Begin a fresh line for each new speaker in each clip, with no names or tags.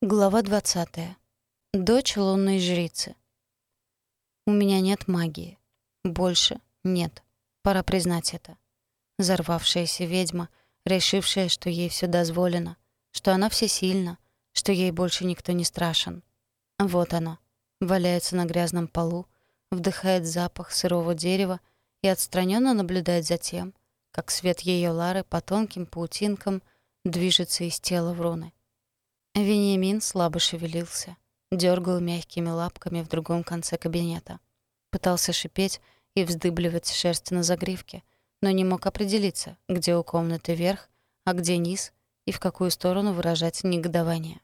Глава 20. Дочь лунной жрицы. У меня нет магии. Больше нет. Пора признать это. Зарвавшаяся ведьма, решившая, что ей все дозволено, что она всесильна, что ей больше никто не страшен. Вот она, валяется на грязном полу, вдыхает запах сырого дерева и отстраненно наблюдает за тем, как свет ее Лары по тонким паутинкам движется из тела в руны. Вениамин слабо шевелился, дергал мягкими лапками в другом конце кабинета. Пытался шипеть и вздыбливать шерсть на загривке, но не мог определиться, где у комнаты верх, а где низ и в какую сторону выражать негодование.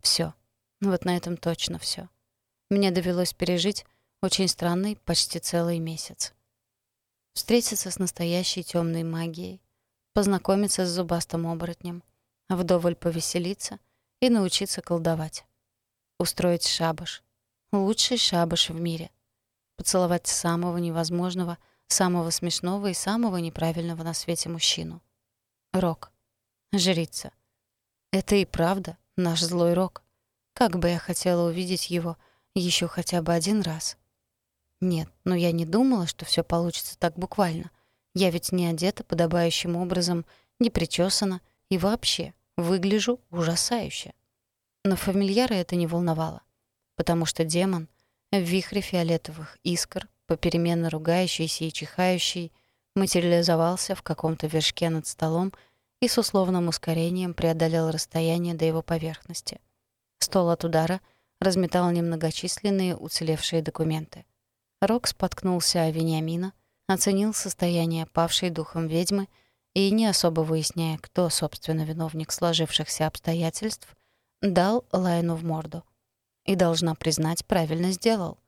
Все. Вот на этом точно все. Мне довелось пережить очень странный, почти целый месяц. Встретиться с настоящей темной магией, познакомиться с зубастым оборотнем, вдоволь повеселиться — и научиться колдовать. Устроить шабаш. Лучший шабаш в мире. Поцеловать самого невозможного, самого смешного и самого неправильного на свете мужчину. Рок. Жрица. Это и правда наш злой рок. Как бы я хотела увидеть его еще хотя бы один раз. Нет, но я не думала, что все получится так буквально. Я ведь не одета подобающим образом, не причесана и вообще выгляжу ужасающе. Но фамильяра это не волновало, потому что демон в вихре фиолетовых искр, попеременно ругающийся и чихающий, материализовался в каком-то вершке над столом и с условным ускорением преодолел расстояние до его поверхности. Стол от удара разметал немногочисленные уцелевшие документы. Рок споткнулся о Вениамина, оценил состояние павшей духом ведьмы — и, не особо выясняя, кто, собственно, виновник сложившихся обстоятельств, дал Лайну в морду. И, должна признать, правильно сделал.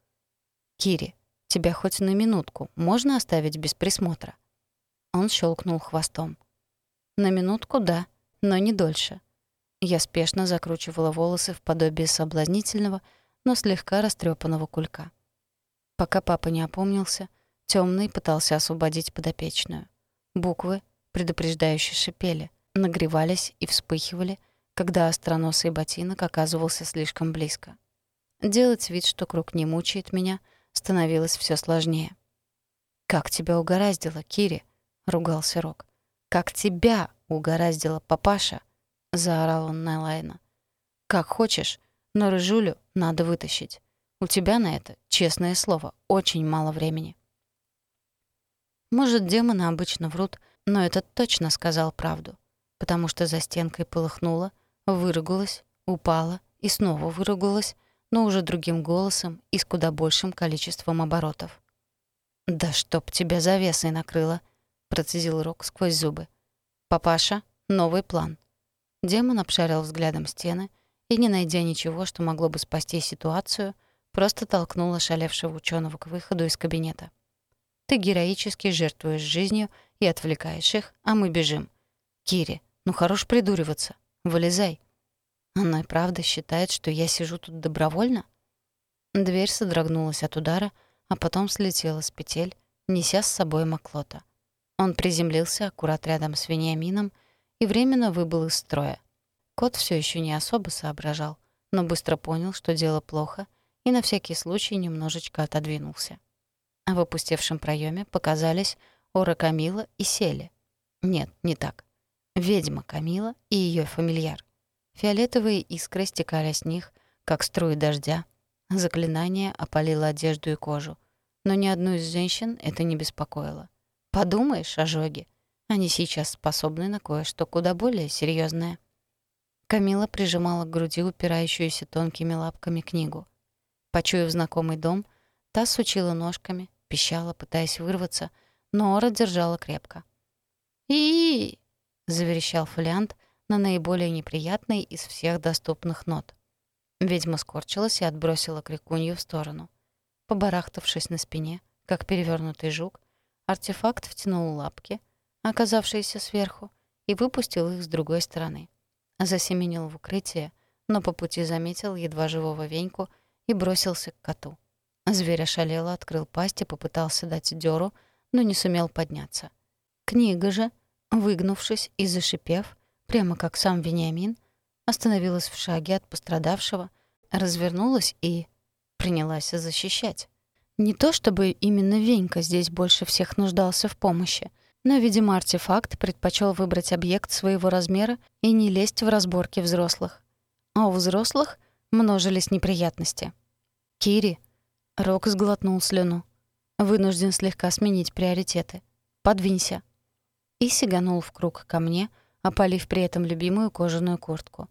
«Кири, тебя хоть на минутку можно оставить без присмотра?» Он щелкнул хвостом. «На минутку, да, но не дольше». Я спешно закручивала волосы в подобие соблазнительного, но слегка растрепанного кулька. Пока папа не опомнился, темный пытался освободить подопечную. Буквы, предупреждающе шипели, нагревались и вспыхивали, когда остроносый ботинок оказывался слишком близко. Делать вид, что круг не мучает меня, становилось все сложнее. «Как тебя угораздило, Кири?» — ругался Рок. «Как тебя угораздило, папаша?» — заорал он на Лайна. «Как хочешь, но рыжулю надо вытащить. У тебя на это, честное слово, очень мало времени». Может, демоны обычно врут, но этот точно сказал правду, потому что за стенкой полыхнуло, выругалась, упала и снова выругалась, но уже другим голосом и с куда большим количеством оборотов. «Да чтоб тебя завесой накрыло!» — процедил Рок сквозь зубы. «Папаша, новый план». Демон обшарил взглядом стены и, не найдя ничего, что могло бы спасти ситуацию, просто толкнул ошалевшего ученого к выходу из кабинета. «Ты героически жертвуешь жизнью и отвлекаешь их, а мы бежим. Кири, ну хорош придуриваться. Вылезай. Она и правда считает, что я сижу тут добровольно? Дверь содрогнулась от удара, а потом слетела с петель, неся с собой Маклота. Он приземлился аккурат рядом с Вениамином и временно выбыл из строя. Кот все еще не особо соображал, но быстро понял, что дело плохо, и на всякий случай немножечко отодвинулся. А в опустевшем проеме показались Ора Камила и Сели. Нет, не так. Ведьма Камила и ее фамильяр. Фиолетовые искры стекали с них, как струи дождя. Заклинание опалило одежду и кожу. Но ни одну из женщин это не беспокоило. Подумаешь, ожоги. Они сейчас способны на кое-что куда более серьезное. Камила прижимала к груди упирающуюся тонкими лапками книгу. Почуяв знакомый дом, та сучила ножками, пищала, пытаясь вырваться — но Ора держала крепко. и заверещал фолиант на наиболее неприятной из всех доступных нот. Ведьма скорчилась и отбросила крикунью в сторону. Побарахтавшись на спине, как перевернутый жук, артефакт втянул лапки, оказавшиеся сверху, и выпустил их с другой стороны. Засеменил в укрытие, но по пути заметил едва живого Веньку и бросился к коту. Зверь ошалело, открыл пасть и попытался дать дёру, но не сумел подняться. Книга же, выгнувшись и зашипев, прямо как сам Вениамин, остановилась в шаге от пострадавшего, развернулась и принялась защищать. Не то чтобы именно Венька здесь больше всех нуждался в помощи, но, видимо, артефакт предпочел выбрать объект своего размера и не лезть в разборки взрослых. А у взрослых множились неприятности. «Кири!» — Рок сглотнул слюну. «Вынужден слегка сменить приоритеты. Подвинься!» И сиганул в круг ко мне, опалив при этом любимую кожаную куртку.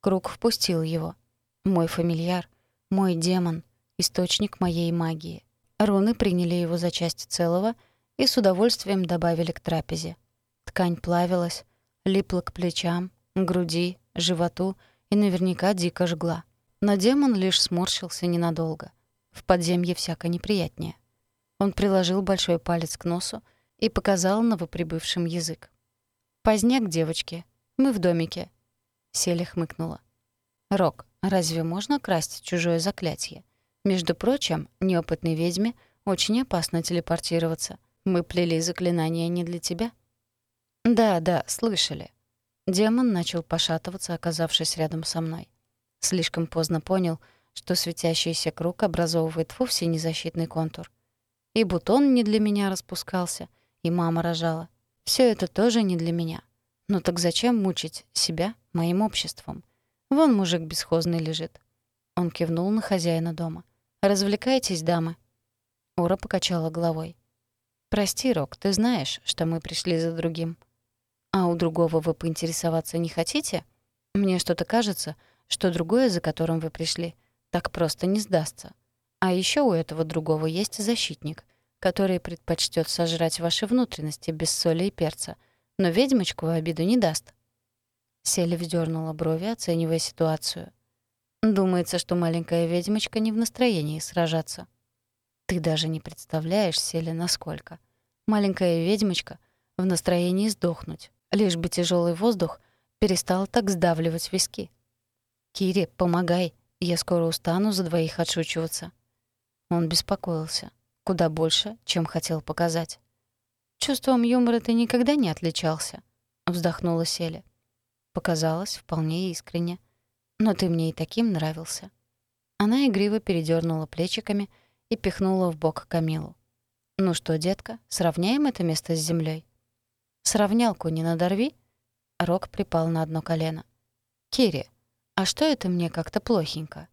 Круг впустил его. Мой фамильяр, мой демон, источник моей магии. Руны приняли его за часть целого и с удовольствием добавили к трапезе. Ткань плавилась, липла к плечам, груди, животу и наверняка дико жгла. Но демон лишь сморщился ненадолго. В подземье всяко неприятнее. Он приложил большой палец к носу и показал новоприбывшим язык. «Поздняк, девочки. Мы в домике». Селя хмыкнула. «Рок, разве можно красть чужое заклятие? Между прочим, неопытной ведьме очень опасно телепортироваться. Мы плели заклинание не для тебя». «Да, да, слышали». Демон начал пошатываться, оказавшись рядом со мной. Слишком поздно понял, что светящийся круг образовывает вовсе не защитный контур. И бутон не для меня распускался, и мама рожала. Все это тоже не для меня. Ну так зачем мучить себя моим обществом? Вон мужик бесхозный лежит. Он кивнул на хозяина дома. «Развлекайтесь, дамы». Ура покачала головой. «Прости, Рок, ты знаешь, что мы пришли за другим. А у другого вы поинтересоваться не хотите? Мне что-то кажется, что другое, за которым вы пришли, так просто не сдастся. А еще у этого другого есть защитник, который предпочтет сожрать ваши внутренности без соли и перца, но ведьмочку обиду не даст». Селя вздернула брови, оценивая ситуацию. «Думается, что маленькая ведьмочка не в настроении сражаться». «Ты даже не представляешь, Селя, насколько. Маленькая ведьмочка в настроении сдохнуть, лишь бы тяжелый воздух перестал так сдавливать виски. «Кире, помогай, я скоро устану за двоих отшучиваться». Он беспокоился, куда больше, чем хотел показать. «Чувством юмора ты никогда не отличался», — вздохнула Селя. Показалось вполне искренне. «Но ты мне и таким нравился». Она игриво передернула плечиками и пихнула в бок Камилу. «Ну что, детка, сравняем это место с землей. «Сравнялку не надорви?» Рок припал на одно колено. «Кири, а что это мне как-то плохенько?»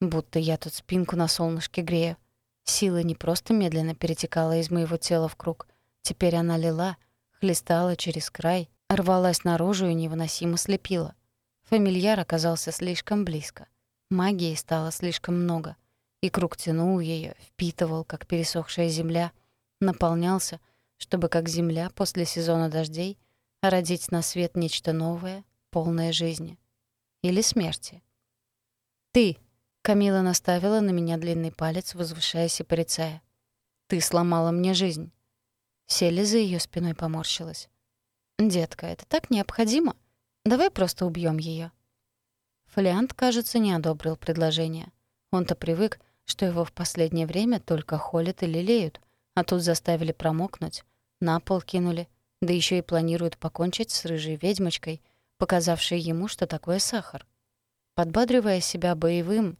Будто я тут спинку на солнышке грею. Сила не просто медленно перетекала из моего тела в круг. Теперь она лила, хлестала через край, рвалась наружу и невыносимо слепила. Фамильяр оказался слишком близко. Магии стало слишком много и круг тянул ее, впитывал, как пересохшая земля, наполнялся, чтобы, как земля после сезона дождей, родить на свет нечто новое, полное жизни. Или смерти. «Ты!» — Камила наставила на меня длинный палец, возвышаясь и порицая. «Ты сломала мне жизнь». Селли за ее спиной поморщилась. «Детка, это так необходимо? Давай просто убьем ее. Фолиант, кажется, не одобрил предложение. Он-то привык, что его в последнее время только холят и лелеют, а тут заставили промокнуть, на пол кинули, да еще и планируют покончить с рыжей ведьмочкой, показавшей ему, что такое сахар. Подбадривая себя боевым,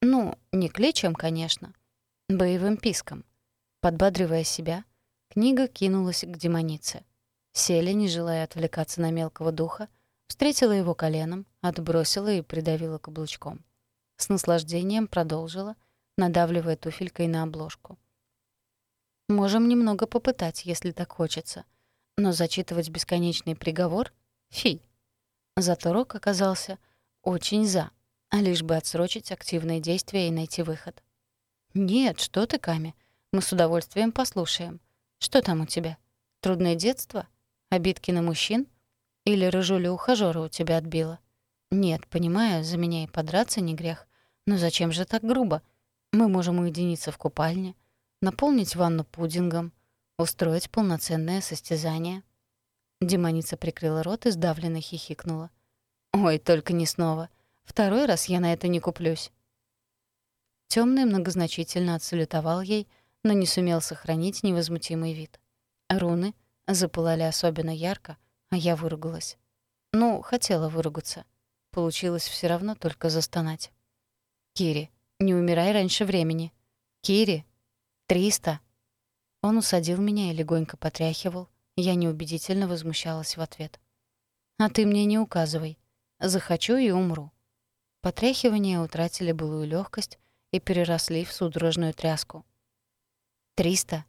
ну, не кличем, конечно, боевым писком, подбадривая себя, книга кинулась к демонице. Селя, не желая отвлекаться на мелкого духа, встретила его коленом, отбросила и придавила каблучком. С наслаждением продолжила, надавливая туфелькой на обложку. Можем немного попытать, если так хочется. Но зачитывать бесконечный приговор — фи. Зато Рок оказался очень за, а лишь бы отсрочить активные действия и найти выход. «Нет, что ты, Ками, мы с удовольствием послушаем. Что там у тебя? Трудное детство? Обидки на мужчин? Или рыжуля ухажёра у тебя отбила? Нет, понимаю, за меня и подраться не грех. Но зачем же так грубо? Мы можем уединиться в купальне, наполнить ванну пудингом, устроить полноценное состязание. Демоница прикрыла рот и сдавленно хихикнула. «Ой, только не снова. Второй раз я на это не куплюсь». Тёмный многозначительно отсалютовал ей, но не сумел сохранить невозмутимый вид. Руны запылали особенно ярко, а я выругалась. Ну, хотела выругаться. получилось все равно только застонать. «Кири, не умирай раньше времени. Кири, триста!» Он усадил меня и легонько потряхивал. Я неубедительно возмущалась в ответ. «А ты мне не указывай. Захочу и умру». Потряхивания утратили былую легкость и переросли в судорожную тряску. «Триста!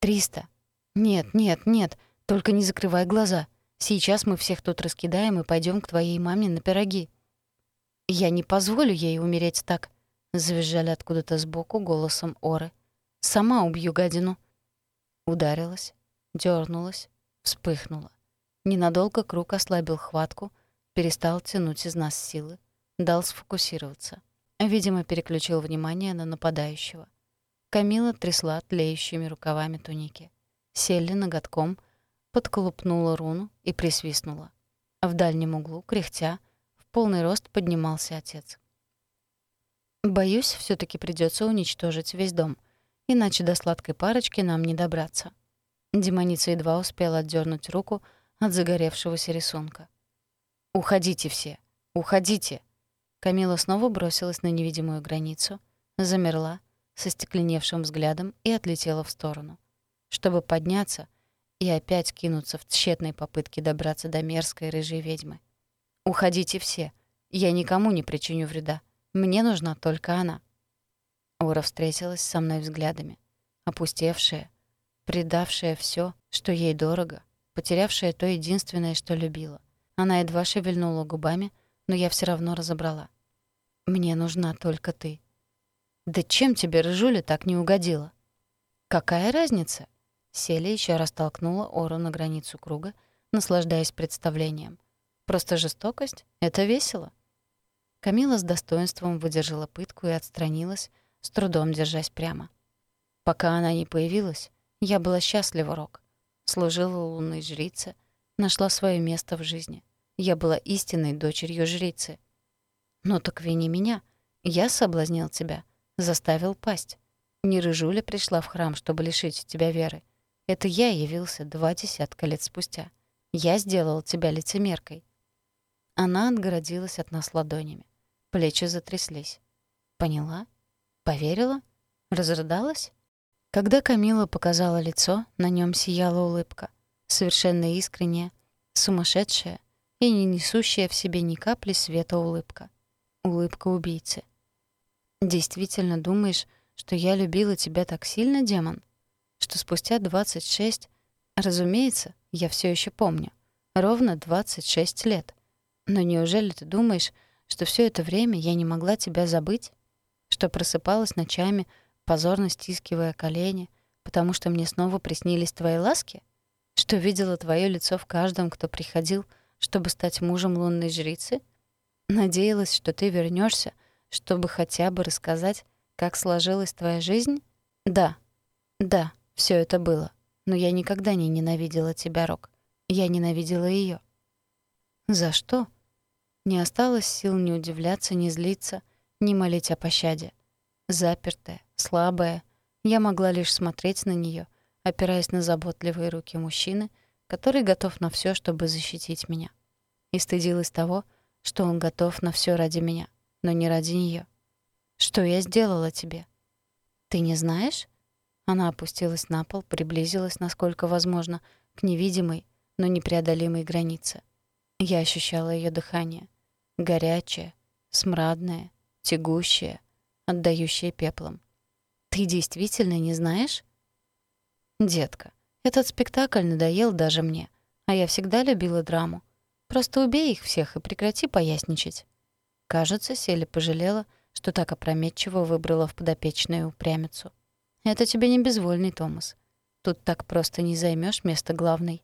Триста! Нет, нет, нет! Только не закрывай глаза! Сейчас мы всех тут раскидаем и пойдем к твоей маме на пироги!» «Я не позволю ей умереть так!» — завизжали откуда-то сбоку голосом Оры. «Сама убью гадину!» Ударилась, дернулась, вспыхнула. Ненадолго круг ослабил хватку, перестал тянуть из нас силы, дал сфокусироваться. Видимо, переключил внимание на нападающего. Камила трясла тлеющими рукавами туники. Селли ноготком подколупнула руну и присвистнула. В дальнем углу, кряхтя, в полный рост поднимался отец. «Боюсь, все таки придется уничтожить весь дом, иначе до сладкой парочки нам не добраться». Демоница едва успела отдернуть руку от загоревшегося рисунка. «Уходите все! Уходите!» Камила снова бросилась на невидимую границу, замерла, со стекленевшим взглядом и отлетела в сторону. Чтобы подняться и опять кинуться в тщетной попытке добраться до мерзкой рыжей ведьмы. «Уходите все. Я никому не причиню вреда. Мне нужна только она». Ора встретилась со мной взглядами. Опустевшая, предавшая все, что ей дорого, потерявшая то единственное, что любила. Она едва шевельнула губами, но я все равно разобрала. «Мне нужна только ты. «Да чем тебе, рыжуля, так не угодила?» «Какая разница?» Селия еще раз толкнула Ору на границу круга, наслаждаясь представлением. «Просто жестокость — это весело». Камила с достоинством выдержала пытку и отстранилась, с трудом держась прямо. Пока она не появилась, я была счастлива, Рок. Служила лунной жрице, нашла свое место в жизни. Я была истинной дочерью жрицы. «Ну так вини меня. Я соблазнил тебя. Заставил пасть. Не рыжуля пришла в храм, чтобы лишить тебя веры. Это я явился два десятка лет спустя. Я сделал тебя лицемеркой. Она отгородилась от нас ладонями. Плечи затряслись. Поняла? Поверила? Разрыдалась? Когда Камила показала лицо, на нем сияла улыбка. Совершенно искренняя, сумасшедшая и не несущая в себе ни капли света улыбка. Улыбка убийцы. Действительно думаешь, что я любила тебя так сильно, демон? Что спустя 26, разумеется, я все еще помню, ровно 26 лет. Но неужели ты думаешь, что все это время я не могла тебя забыть? Что просыпалась ночами, позорно стискивая колени, потому что мне снова приснились твои ласки? Что видела твое лицо в каждом, кто приходил, чтобы стать мужем лунной жрицы? Надеялась, что ты вернешься, чтобы хотя бы рассказать, как сложилась твоя жизнь? Да, да, все это было. Но я никогда не ненавидела тебя, Рок. Я ненавидела ее. За что? Не осталось сил ни удивляться, ни злиться, ни молить о пощаде. Запертая, слабая, я могла лишь смотреть на нее, опираясь на заботливые руки мужчины, который готов на все, чтобы защитить меня. И стыдилась того, что он готов на все ради меня но не ради нее. Что я сделала тебе? Ты не знаешь? Она опустилась на пол, приблизилась, насколько возможно, к невидимой, но непреодолимой границе. Я ощущала ее дыхание. Горячее, смрадное, тягущее, отдающее пеплом. Ты действительно не знаешь? Детка, этот спектакль надоел даже мне, а я всегда любила драму. Просто убей их всех и прекрати поясничать. Кажется, Селли пожалела, что так опрометчиво выбрала в подопечную упрямицу. «Это тебе не безвольный, Томас. Тут так просто не займешь место главной».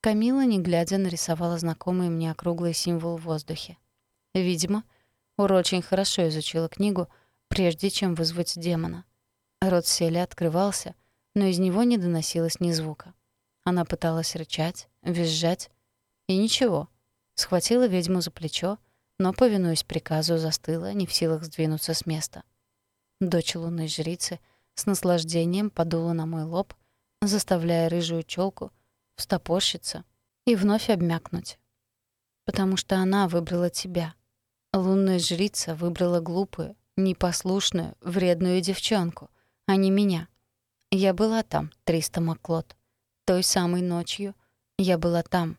Камила, не глядя, нарисовала знакомый мне округлый символ в воздухе. Видимо, Ур очень хорошо изучила книгу, прежде чем вызвать демона. Рот Сели открывался, но из него не доносилось ни звука. Она пыталась рычать, визжать, и ничего. Схватила ведьму за плечо, но, повинуясь приказу, застыла, не в силах сдвинуться с места. Дочь лунной жрицы с наслаждением подула на мой лоб, заставляя рыжую челку встопорщиться и вновь обмякнуть. Потому что она выбрала тебя. Лунная жрица выбрала глупую, непослушную, вредную девчонку, а не меня. Я была там, Триста Маклот. Той самой ночью я была там.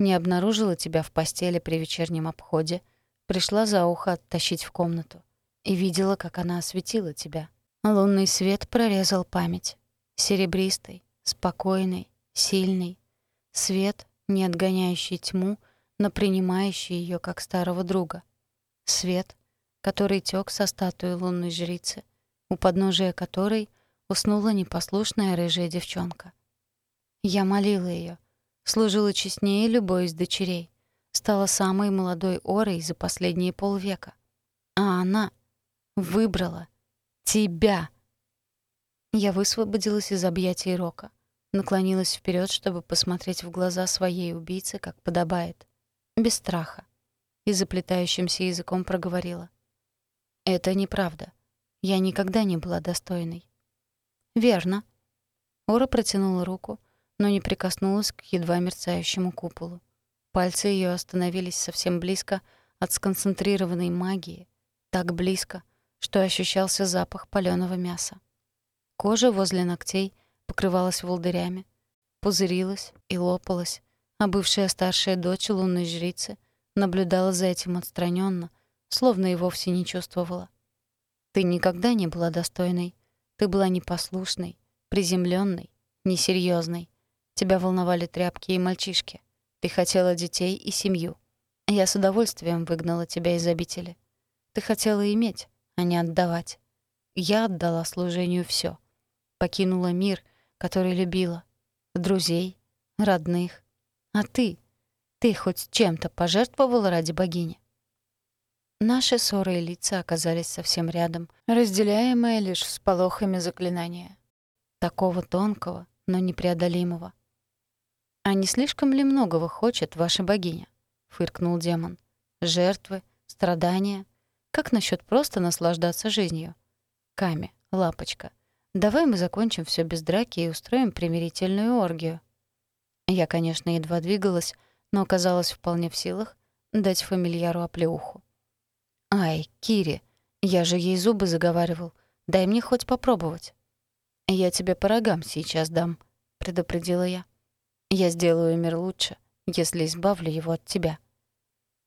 Не обнаружила тебя в постели при вечернем обходе, пришла за ухо оттащить в комнату и видела, как она осветила тебя. Лунный свет прорезал память. Серебристый, спокойный, сильный. Свет, не отгоняющий тьму, но принимающий ее как старого друга. Свет, который тек со статуи лунной жрицы, у подножия которой уснула непослушная рыжая девчонка. Я молила ее, служила честнее любой из дочерей, стала самой молодой Орой за последние полвека. А она выбрала тебя. Я высвободилась из объятий Рока, наклонилась вперед, чтобы посмотреть в глаза своей убийцы, как подобает, без страха, и заплетающимся языком проговорила. «Это неправда. Я никогда не была достойной». «Верно». Ора протянула руку, но не прикоснулась к едва мерцающему куполу. Пальцы ее остановились совсем близко от сконцентрированной магии, так близко, что ощущался запах палёного мяса. Кожа возле ногтей покрывалась волдырями, пузырилась и лопалась, а бывшая старшая дочь лунной жрицы наблюдала за этим отстраненно, словно и вовсе не чувствовала. Ты никогда не была достойной. Ты была непослушной, приземленной, несерьезной. Тебя волновали тряпки и мальчишки. Ты хотела детей и семью. Я с удовольствием выгнала тебя из обители. Ты хотела иметь, а не отдавать. Я отдала служению все покинула мир, который любила, друзей, родных. А ты? Ты хоть чем-то пожертвовала ради богини? Наши ссоры и лица оказались совсем рядом, разделяемые лишь всполохами заклинания. Такого тонкого, но непреодолимого. «А не слишком ли многого хочет ваша богиня?» — фыркнул демон. «Жертвы, страдания. Как насчет просто наслаждаться жизнью? Ками, лапочка, Давай мы закончим все без драки и устроим примирительную оргию. Я, конечно, едва двигалась, но оказалась вполне в силах дать фамильяру оплеуху. «Ай, Кири, я же ей зубы заговаривал. Дай мне хоть попробовать». «Я тебе по рогам сейчас дам», — предупредила я. «Я сделаю мир лучше, если избавлю его от тебя».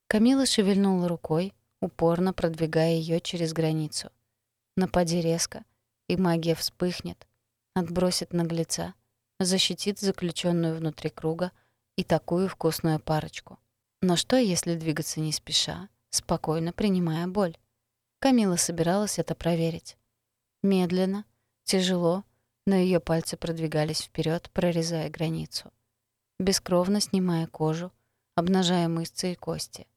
Камила шевельнула рукой, упорно продвигая ее через границу. Напади резко — и магия вспыхнет, отбросит наглеца, защитит заключенную внутри круга и такую вкусную парочку. Но что, если двигаться не спеша, спокойно принимая боль? Камила собиралась это проверить. Медленно, тяжело, но ее пальцы продвигались вперед, прорезая границу. Бескровно снимая кожу, обнажая мышцы и кости.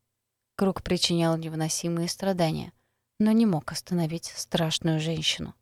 Круг причинял невыносимые страдания, но не мог остановить страшную женщину.